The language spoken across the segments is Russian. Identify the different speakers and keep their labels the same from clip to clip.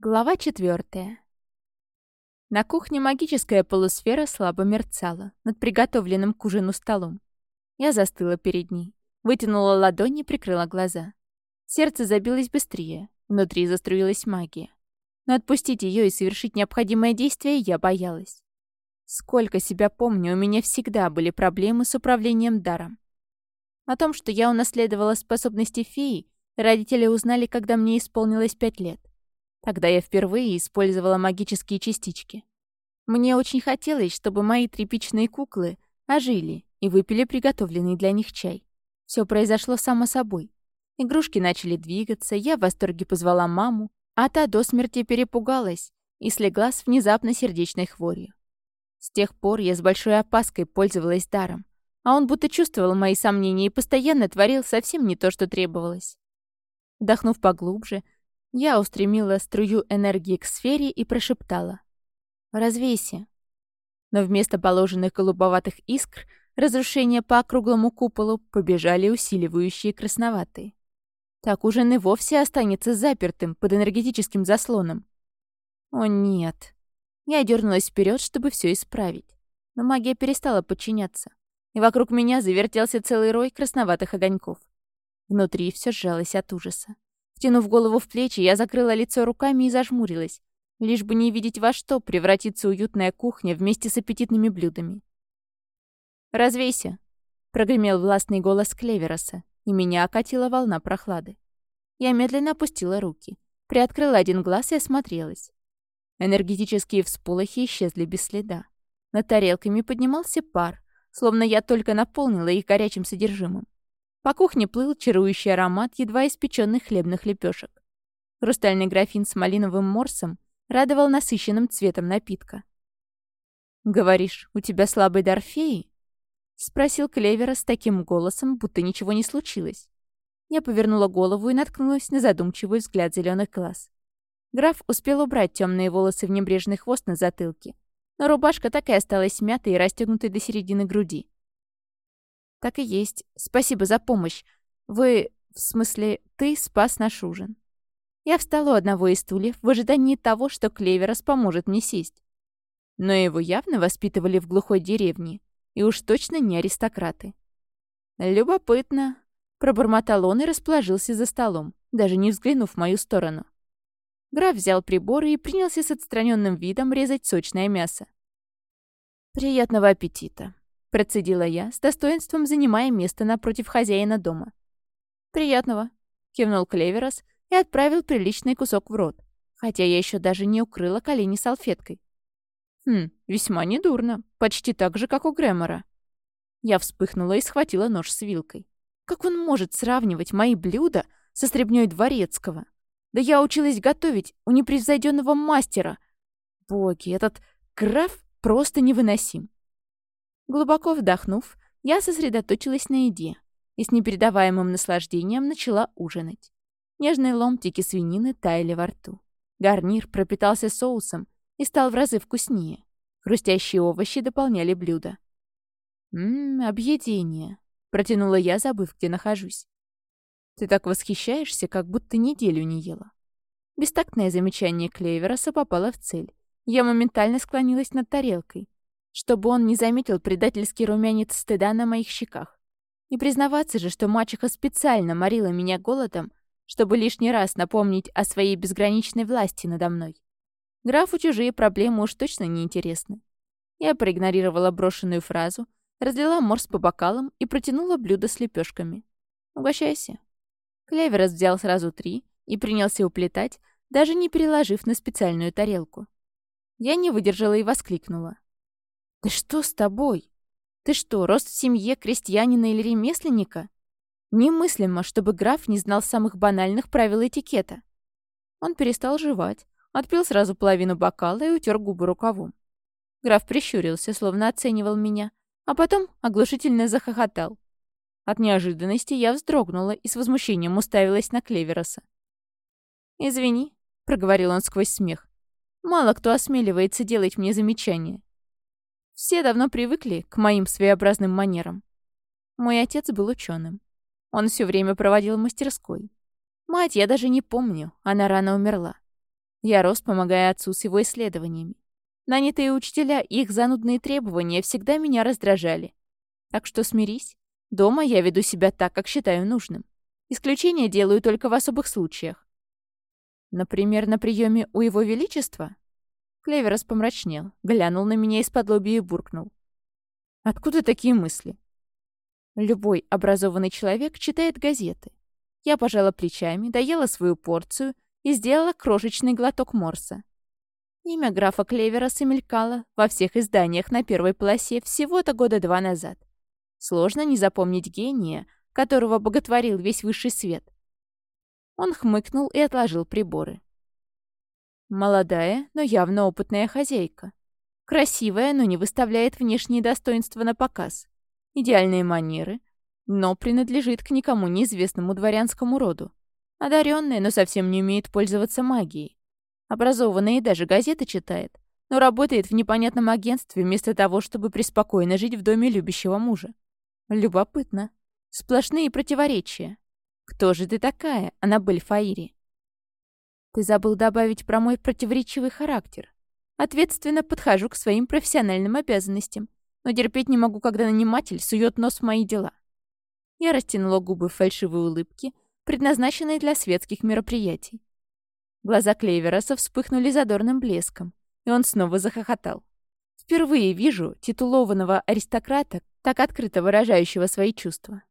Speaker 1: Глава четвертая. На кухне магическая полусфера слабо мерцала над приготовленным к ужину столом. Я застыла перед ней, вытянула ладони и прикрыла глаза. Сердце забилось быстрее, внутри заструилась магия. Но отпустить ее и совершить необходимое действие я боялась. Сколько себя помню, у меня всегда были проблемы с управлением даром. О том, что я унаследовала способности феи, родители узнали, когда мне исполнилось пять лет. Тогда я впервые использовала магические частички. Мне очень хотелось, чтобы мои тряпичные куклы ожили и выпили приготовленный для них чай. Все произошло само собой. Игрушки начали двигаться, я в восторге позвала маму, а та до смерти перепугалась и слегла с внезапно сердечной хворью. С тех пор я с большой опаской пользовалась даром, а он будто чувствовал мои сомнения и постоянно творил совсем не то, что требовалось. Вдохнув поглубже, я устремила струю энергии к сфере и прошептала. «Развейся». Но вместо положенных голубоватых искр разрушения по округлому куполу побежали усиливающие красноватые. Так ужин и вовсе останется запертым под энергетическим заслоном. О нет. Я дернулась вперед, чтобы все исправить. Но магия перестала подчиняться. И вокруг меня завертелся целый рой красноватых огоньков. Внутри все сжалось от ужаса. Втянув голову в плечи, я закрыла лицо руками и зажмурилась, лишь бы не видеть во что превратится уютная кухня вместе с аппетитными блюдами. «Развейся!» — прогремел властный голос Клевероса, и меня окатила волна прохлады. Я медленно опустила руки, приоткрыла один глаз и осмотрелась. Энергетические всполохи исчезли без следа. Над тарелками поднимался пар, словно я только наполнила их горячим содержимым. По кухне плыл чарующий аромат едва испеченных хлебных лепешек. Хрустальный графин с малиновым морсом радовал насыщенным цветом напитка. «Говоришь, у тебя слабый дар феи?» — спросил Клевера с таким голосом, будто ничего не случилось. Я повернула голову и наткнулась на задумчивый взгляд зеленых глаз. Граф успел убрать темные волосы в небрежный хвост на затылке, но рубашка так и осталась смятой и расстегнутой до середины груди. «Так и есть. Спасибо за помощь. Вы, в смысле, ты спас наш ужин». Я встала у одного из стульев в ожидании того, что Клеверос поможет мне сесть. Но его явно воспитывали в глухой деревне, и уж точно не аристократы. «Любопытно», — пробормотал он и расположился за столом, даже не взглянув в мою сторону. Граф взял приборы и принялся с отстраненным видом резать сочное мясо. «Приятного аппетита», Процедила я, с достоинством занимая место напротив хозяина дома. «Приятного», — кивнул Клеверос и отправил приличный кусок в рот, хотя я еще даже не укрыла колени салфеткой. «Хм, весьма недурно, почти так же, как у Грэмора». Я вспыхнула и схватила нож с вилкой. Как он может сравнивать мои блюда со стребнёй дворецкого? Да я училась готовить у непревзойденного мастера. Боги, этот граф просто невыносим. Глубоко вдохнув, я сосредоточилась на еде и с непередаваемым наслаждением начала ужинать. Нежные ломтики свинины таяли во рту. Гарнир пропитался соусом и стал в разы вкуснее. Хрустящие овощи дополняли блюдо. «Ммм, объедение», — протянула я, забыв, где нахожусь. «Ты так восхищаешься, как будто неделю не ела». Бестактное замечание Клевероса попало в цель. Я моментально склонилась над тарелкой, чтобы он не заметил предательский румянец стыда на моих щеках. Не признаваться же, что мачеха специально морила меня голодом, чтобы лишний раз напомнить о своей безграничной власти надо мной. Графу чужие проблемы уж точно не интересны. Я проигнорировала брошенную фразу, разлила морс по бокалам и протянула блюдо с лепешками. «Угощайся». Клеверос взял сразу три и принялся уплетать, даже не переложив на специальную тарелку. Я не выдержала и воскликнула. «Да что с тобой? Ты что, рост в семье крестьянина или ремесленника? Немыслимо, чтобы граф не знал самых банальных правил этикета». Он перестал жевать, отпил сразу половину бокала и утер губы рукавом. Граф прищурился, словно оценивал меня, а потом оглушительно захохотал. От неожиданности я вздрогнула и с возмущением уставилась на Клевероса. «Извини», — проговорил он сквозь смех. «Мало кто осмеливается делать мне замечания. Все давно привыкли к моим своеобразным манерам. Мой отец был ученым. Он все время проводил в мастерской. Мать я даже не помню, она рано умерла. Я рос, помогая отцу с его исследованиями. Нанятые учителя и их занудные требования всегда меня раздражали. Так что смирись. Дома я веду себя так, как считаю нужным. Исключения делаю только в особых случаях. Например, на приеме у Его Величества? Клеверос помрачнел, глянул на меня из-под лоби и буркнул. Откуда такие мысли? Любой образованный человек читает газеты. Я пожала плечами, доела свою порцию и сделала крошечный глоток морса. Имя графа Клевера мелькало во всех изданиях на первой полосе всего-то года два назад. Сложно не запомнить гения, которого боготворил весь высший свет. Он хмыкнул и отложил приборы. Молодая, но явно опытная хозяйка. Красивая, но не выставляет внешние достоинства на показ. Идеальные манеры, но принадлежит к никому неизвестному дворянскому роду. Одаренная, но совсем не умеет пользоваться магией. Образованная и даже газеты читает, но работает в непонятном агентстве вместо того, чтобы преспокойно жить в доме любящего мужа. Любопытно. Сплошные противоречия. «Кто же ты такая, Аннабель Фаири?» «Ты забыл добавить про мой противоречивый характер. Ответственно подхожу к своим профессиональным обязанностям, но терпеть не могу, когда наниматель сует нос в мои дела». Я растянула губы в фальшивой улыбке, предназначенной для светских мероприятий. Глаза Клейвероса вспыхнули задорным блеском, и он снова захохотал. Впервые вижу титулованного аристократа, так открыто выражающего свои чувства.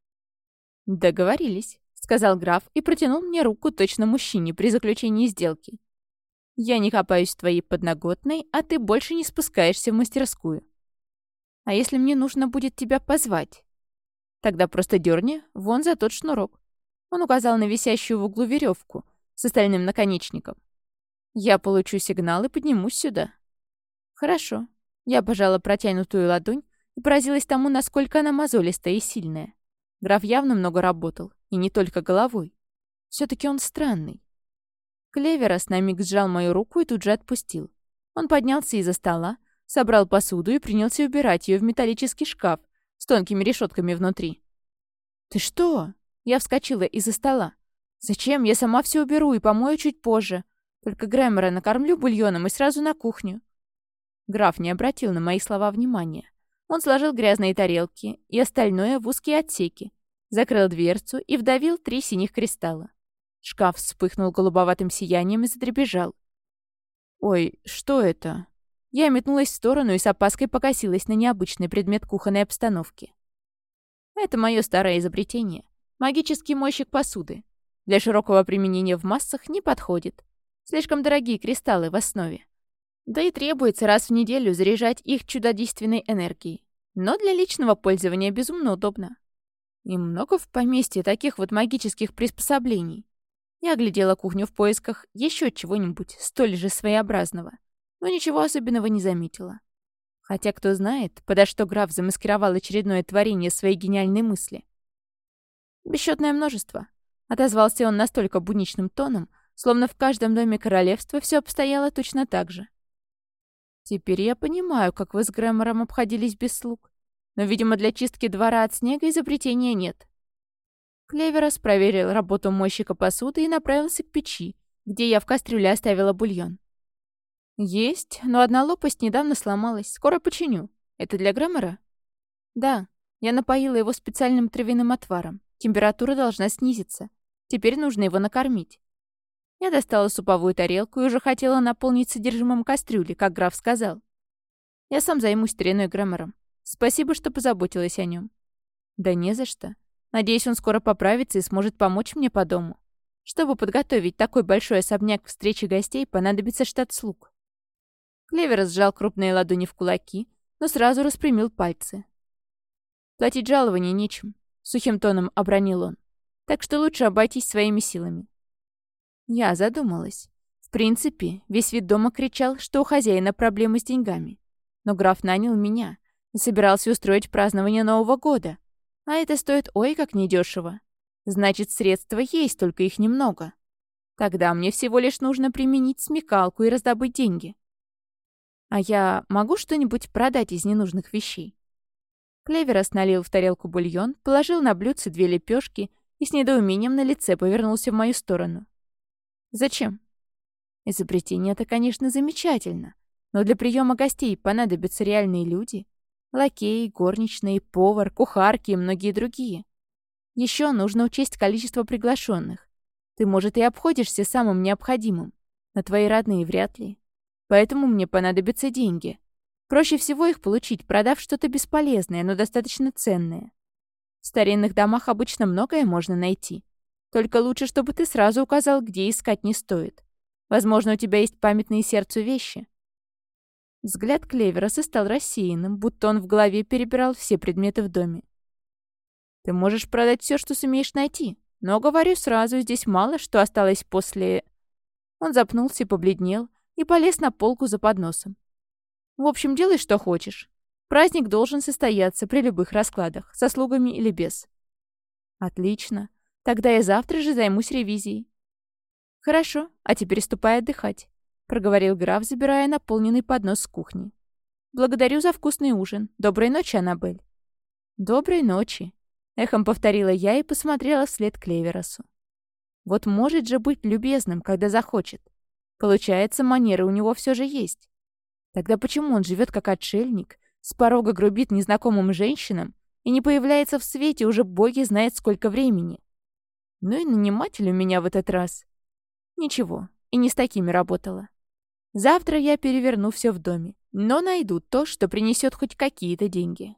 Speaker 1: «Договорились», — сказал граф и протянул мне руку точно мужчине при заключении сделки. «Я не копаюсь в твоей подноготной, а ты больше не спускаешься в мастерскую. А если мне нужно будет тебя позвать? Тогда просто дерни вон за тот шнурок». Он указал на висящую в углу веревку с остальным наконечником. «Я получу сигнал и поднимусь сюда». «Хорошо». Я пожала протянутую ладонь и поразилась тому, насколько она мозолистая и сильная. Граф явно много работал, и не только головой. все таки он странный. Клеверос на миг сжал мою руку и тут же отпустил. Он поднялся из-за стола, собрал посуду и принялся убирать ее в металлический шкаф с тонкими решетками внутри. «Ты что?» Я вскочила из-за стола. «Зачем? Я сама все уберу и помою чуть позже. Только Грэмера накормлю бульоном и сразу на кухню». Граф не обратил на мои слова внимания. Он сложил грязные тарелки и остальное в узкие отсеки, закрыл дверцу и вдавил три синих кристалла. Шкаф вспыхнул голубоватым сиянием и задребежал. «Ой, что это?» Я метнулась в сторону и с опаской покосилась на необычный предмет кухонной обстановки. Это мое старое изобретение. Магический мойщик посуды. Для широкого применения в массах не подходит. Слишком дорогие кристаллы в основе. Да и требуется раз в неделю заряжать их чудодейственной энергией. Но для личного пользования безумно удобно. И много в поместье таких вот магических приспособлений. Я оглядела кухню в поисках еще чего-нибудь столь же своеобразного, но ничего особенного не заметила. Хотя, кто знает, подо что граф замаскировал очередное творение своей гениальной мысли. «Бесчетное множество», — отозвался он настолько буничным тоном, словно в каждом доме королевства все обстояло точно так же. Теперь я понимаю, как вы с Грэмором обходились без слуг. Но, видимо, для чистки двора от снега изобретения нет. Клеверос проверил работу мойщика посуды и направился к печи, где я в кастрюле оставила бульон. «Есть, но одна лопасть недавно сломалась. Скоро починю. Это для Грэмора?» «Да. Я напоила его специальным травяным отваром. Температура должна снизиться. Теперь нужно его накормить. Я достала суповую тарелку и уже хотела наполнить содержимым кастрюли, как граф сказал. Я сам займусь стариной Грэмором. Спасибо, что позаботилась о нем. Да не за что. Надеюсь, он скоро поправится и сможет помочь мне по дому. Чтобы подготовить такой большой особняк к встрече гостей, понадобится штат слуг. Клевер сжал крупные ладони в кулаки, но сразу распрямил пальцы. «Платить жалование нечем», — сухим тоном обронил он. «Так что лучше обойтись своими силами. Я задумалась. В принципе, весь вид дома кричал, что у хозяина проблемы с деньгами. Но граф нанял меня и собирался устроить празднование Нового года. А это стоит ой как недешево. Значит, средства есть, только их немного. Тогда мне всего лишь нужно применить смекалку и раздобыть деньги. А я могу что-нибудь продать из ненужных вещей? Клеверос налил в тарелку бульон, положил на блюдце две лепешки и с недоумением на лице повернулся в мою сторону. «Зачем?» Изобретение это, конечно, замечательно, но для приема гостей понадобятся реальные люди. Лакеи, горничные, повар, кухарки и многие другие. Еще нужно учесть количество приглашенных. Ты, может, и обходишься самым необходимым. На твои родные вряд ли. Поэтому мне понадобятся деньги. Проще всего их получить, продав что-то бесполезное, но достаточно ценное. В старинных домах обычно многое можно найти. Только лучше, чтобы ты сразу указал, где искать не стоит. Возможно, у тебя есть памятные сердцу вещи. Взгляд Клевероса стал рассеянным, будто он в голове перебирал все предметы в доме. Ты можешь продать все, что сумеешь найти. Но, говорю сразу, здесь мало что осталось после... Он запнулся и побледнел, и полез на полку за подносом. В общем, делай, что хочешь. Праздник должен состояться при любых раскладах, со слугами или без. Отлично. Тогда я завтра же займусь ревизией. Хорошо, а теперь ступай отдыхать, проговорил граф, забирая наполненный поднос с кухни. Благодарю за вкусный ужин. Доброй ночи, Аннабель. Доброй ночи, эхом повторила я и посмотрела вслед Клеверосу. Вот может же быть любезным, когда захочет. Получается, манеры у него все же есть. Тогда почему он живет как отшельник, с порога грубит незнакомым женщинам и не появляется в свете уже боги знает сколько времени? Ну и наниматель у меня в этот раз. Ничего, и не с такими работала. Завтра я переверну все в доме, но найду то, что принесет хоть какие-то деньги.